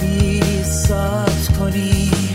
توی کتابی کنی